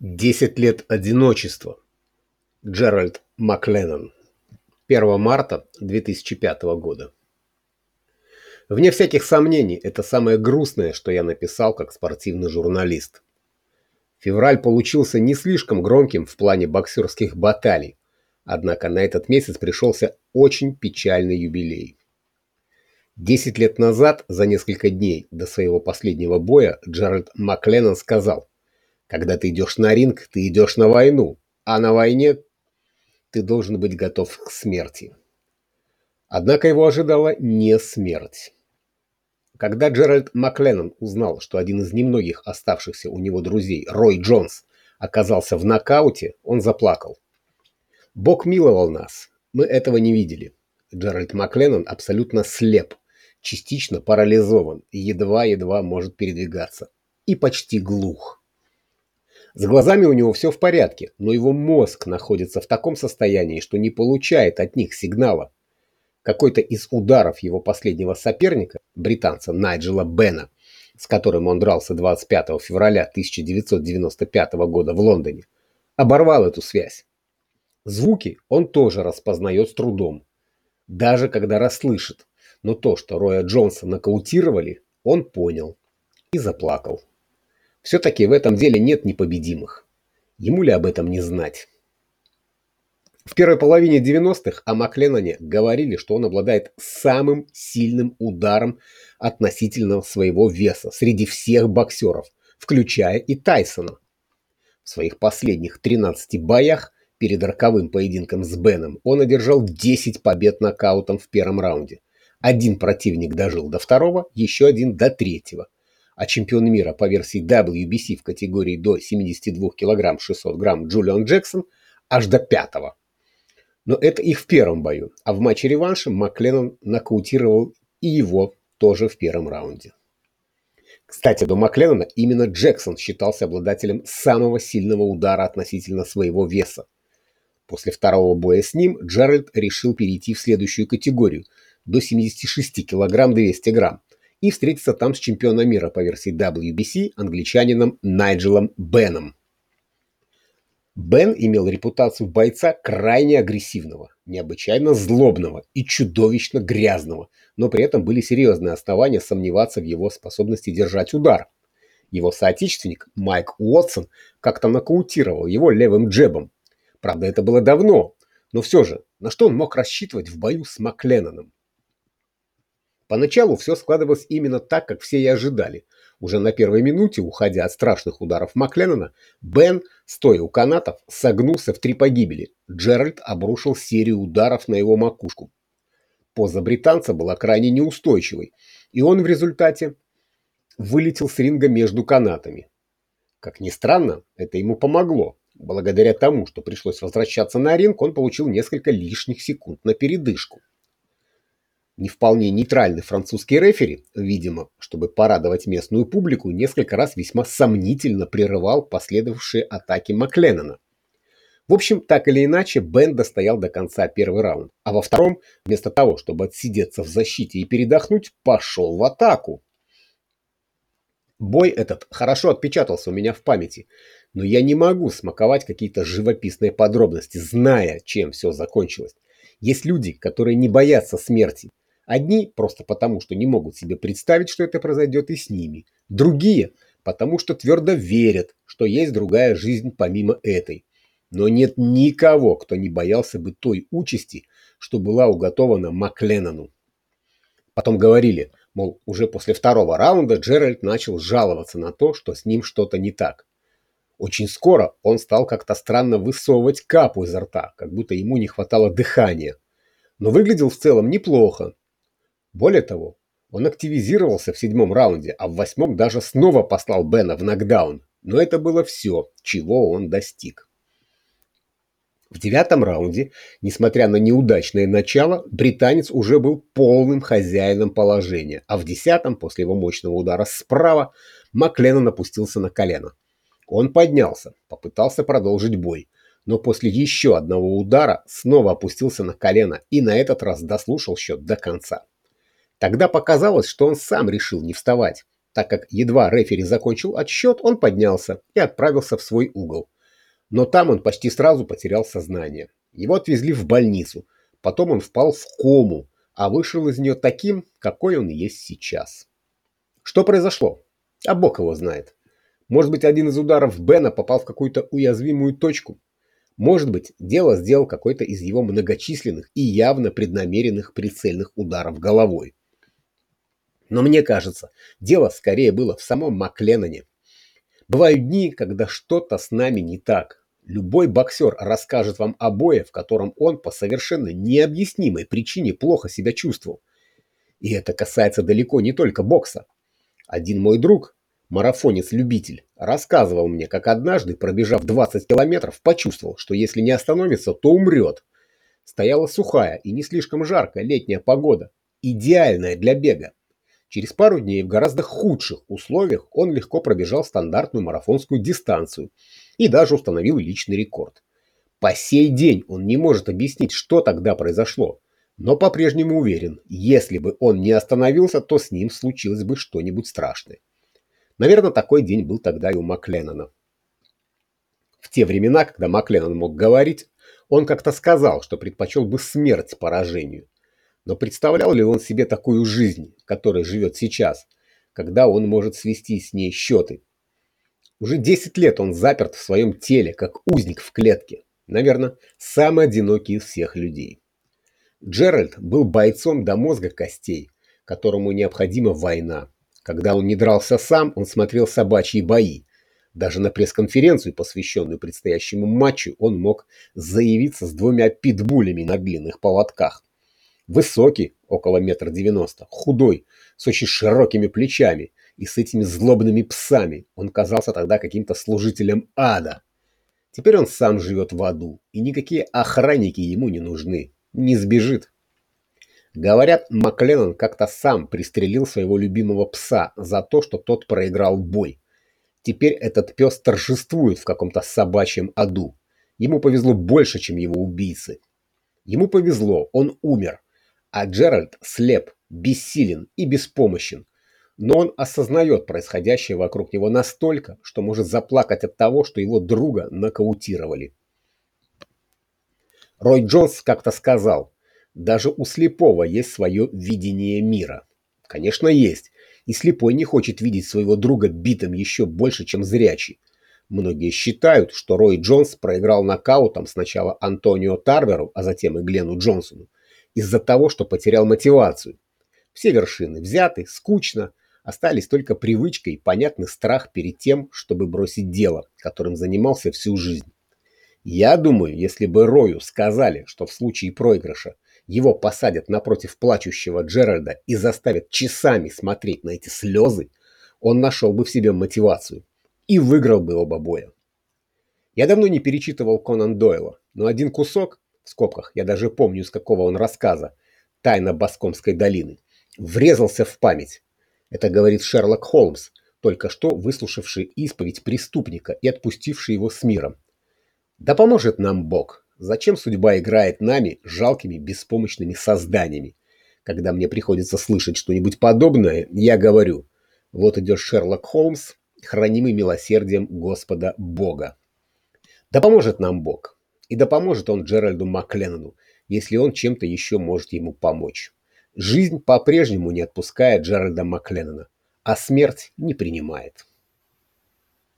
Десять лет одиночества. Джеральд Макленнон. 1 марта 2005 года. Вне всяких сомнений, это самое грустное, что я написал как спортивный журналист. Февраль получился не слишком громким в плане боксерских баталий, однако на этот месяц пришелся очень печальный юбилей. Десять лет назад, за несколько дней до своего последнего боя, Джеральд Макленнон сказал – когда ты идешь на ринг, ты идешь на войну, а на войне ты должен быть готов к смерти. Однако его ожидала не смерть. Когда Джеральд Макленнон узнал, что один из немногих оставшихся у него друзей, Рой Джонс, оказался в нокауте, он заплакал. «Бог миловал нас. Мы этого не видели». Джеральд Макленнон абсолютно слеп, частично парализован едва-едва может передвигаться. И почти глух. С глазами у него все в порядке, но его мозг находится в таком состоянии, что не получает от них сигнала. Какой-то из ударов его последнего соперника, британца Найджела Бена, с которым он дрался 25 февраля 1995 года в Лондоне, оборвал эту связь. Звуки он тоже распознает с трудом, даже когда расслышит, но то, что Роя Джонса нокаутировали, он понял и заплакал. Все-таки в этом деле нет непобедимых. Ему ли об этом не знать? В первой половине 90-х о Макленноне говорили, что он обладает самым сильным ударом относительно своего веса среди всех боксеров, включая и Тайсона. В своих последних 13 боях перед роковым поединком с Беном он одержал 10 побед нокаутом в первом раунде. Один противник дожил до второго, еще один до третьего а чемпион мира по версии WBC в категории до 72 кг 600 грамм Джулиан Джексон аж до пятого. Но это их в первом бою, а в матче реванша Макленнон нокаутировал и его тоже в первом раунде. Кстати, до Макленнона именно Джексон считался обладателем самого сильного удара относительно своего веса. После второго боя с ним Джеральд решил перейти в следующую категорию до 76 кг 200 грамм, и встретиться там с чемпионом мира по версии WBC англичанином Найджелом Беном. Бен имел репутацию бойца крайне агрессивного, необычайно злобного и чудовищно грязного, но при этом были серьезные основания сомневаться в его способности держать удар. Его соотечественник Майк Уотсон как-то нокаутировал его левым джебом. Правда, это было давно, но все же, на что он мог рассчитывать в бою с Макленноном? Поначалу все складывалось именно так, как все и ожидали. Уже на первой минуте, уходя от страшных ударов Макленнона, Бен, стоя у канатов, согнулся в три погибели. Джеральд обрушил серию ударов на его макушку. Поза британца была крайне неустойчивой, и он в результате вылетел с ринга между канатами. Как ни странно, это ему помогло. Благодаря тому, что пришлось возвращаться на ринг, он получил несколько лишних секунд на передышку не вполне нейтральный французский рефери, видимо, чтобы порадовать местную публику, несколько раз весьма сомнительно прерывал последовавшие атаки Макленнона. В общем, так или иначе, Бен достоял до конца первый раунд, а во втором, вместо того, чтобы отсидеться в защите и передохнуть, пошел в атаку. Бой этот хорошо отпечатался у меня в памяти, но я не могу смаковать какие-то живописные подробности, зная, чем все закончилось. Есть люди, которые не боятся смерти, Одни просто потому, что не могут себе представить, что это произойдет и с ними. Другие потому, что твердо верят, что есть другая жизнь помимо этой. Но нет никого, кто не боялся бы той участи, что была уготована Макленнону. Потом говорили, мол, уже после второго раунда Джеральд начал жаловаться на то, что с ним что-то не так. Очень скоро он стал как-то странно высовывать капу изо рта, как будто ему не хватало дыхания. Но выглядел в целом неплохо, более того, он активизировался в седьмом раунде, а в восьмом даже снова послал Бена в нокдаун. Но это было все, чего он достиг. В девятом раунде, несмотря на неудачное начало, британец уже был полным хозяином положения, а в десятом, после его мощного удара справа, Макленнон опустился на колено. Он поднялся, попытался продолжить бой, но после еще одного удара снова опустился на колено и на этот раз дослушал счет до конца. Тогда показалось, что он сам решил не вставать. так как едва рефери закончил отсчет, он поднялся и отправился в свой угол. Но там он почти сразу потерял сознание. Его отвезли в больницу. Потом он впал в кому, а вышел из нее таким, какой он есть сейчас. Что произошло? А бог его знает. Может быть, один из ударов Бена попал в какую-то уязвимую точку. Может быть, дело сделал какой-то из его многочисленных и явно преднамеренных прицельных ударов головой. Но мне кажется, дело скорее было в самом Макленноне. Бывают дни, когда что-то с нами не так. Любой боксер расскажет вам о бое, в котором он по совершенно необъяснимой причине плохо себя чувствовал. И это касается далеко не только бокса. Один мой друг, марафонец-любитель, рассказывал мне, как однажды, пробежав 20 километров, почувствовал, что если не остановится, то умрет. Стояла сухая и не слишком жаркая летняя погода, идеальная для бега. Через пару дней в гораздо худших условиях он легко пробежал стандартную марафонскую дистанцию и даже установил личный рекорд. По сей день он не может объяснить, что тогда произошло, но по-прежнему уверен, если бы он не остановился, то с ним случилось бы что-нибудь страшное. Наверное, такой день был тогда и у Макленнона. В те времена, когда Макленнон мог говорить, он как-то сказал, что предпочел бы смерть поражению. Но представлял ли он себе такую жизнь, которой живет сейчас, когда он может свести с ней счеты? Уже 10 лет он заперт в своем теле, как узник в клетке. Наверное, самый одинокий из всех людей. Джеральд был бойцом до мозга костей, которому необходима война. Когда он не дрался сам, он смотрел собачьи бои. Даже на пресс-конференцию, посвященную предстоящему матчу, он мог заявиться с двумя питбулями на длинных поводках. Высокий, около метра девяносто, худой, с очень широкими плечами и с этими злобными псами. Он казался тогда каким-то служителем ада. Теперь он сам живет в аду, и никакие охранники ему не нужны. Не сбежит. Говорят, Макленнон как-то сам пристрелил своего любимого пса за то, что тот проиграл бой. Теперь этот пес торжествует в каком-то собачьем аду. Ему повезло больше, чем его убийцы. Ему повезло, он умер. А Джеральд слеп, бессилен и беспомощен. Но он осознает происходящее вокруг него настолько, что может заплакать от того, что его друга нокаутировали. Рой Джонс как-то сказал, даже у слепого есть свое видение мира. Конечно, есть. И слепой не хочет видеть своего друга битым еще больше, чем зрячий. Многие считают, что Рой Джонс проиграл нокаутом сначала Антонио Тарверу, а затем и Глену Джонсону, из-за того, что потерял мотивацию. Все вершины взяты, скучно, остались только привычка и понятный страх перед тем, чтобы бросить дело, которым занимался всю жизнь. Я думаю, если бы Рою сказали, что в случае проигрыша его посадят напротив плачущего Джеральда и заставят часами смотреть на эти слезы, он нашел бы в себе мотивацию и выиграл бы оба боя. Я давно не перечитывал Конан Дойла, но один кусок, в скобках я даже помню, с какого он рассказа, «Тайна Баскомской долины», врезался в память. Это говорит Шерлок Холмс, только что выслушавший исповедь преступника и отпустивший его с миром. Да поможет нам Бог. Зачем судьба играет нами, жалкими, беспомощными созданиями? Когда мне приходится слышать что-нибудь подобное, я говорю, вот идет Шерлок Холмс, хранимый милосердием Господа Бога. Да поможет нам Бог. И да поможет он Джеральду Макленнону, если он чем-то еще может ему помочь. Жизнь по-прежнему не отпускает Джеральда Макленнона, а смерть не принимает.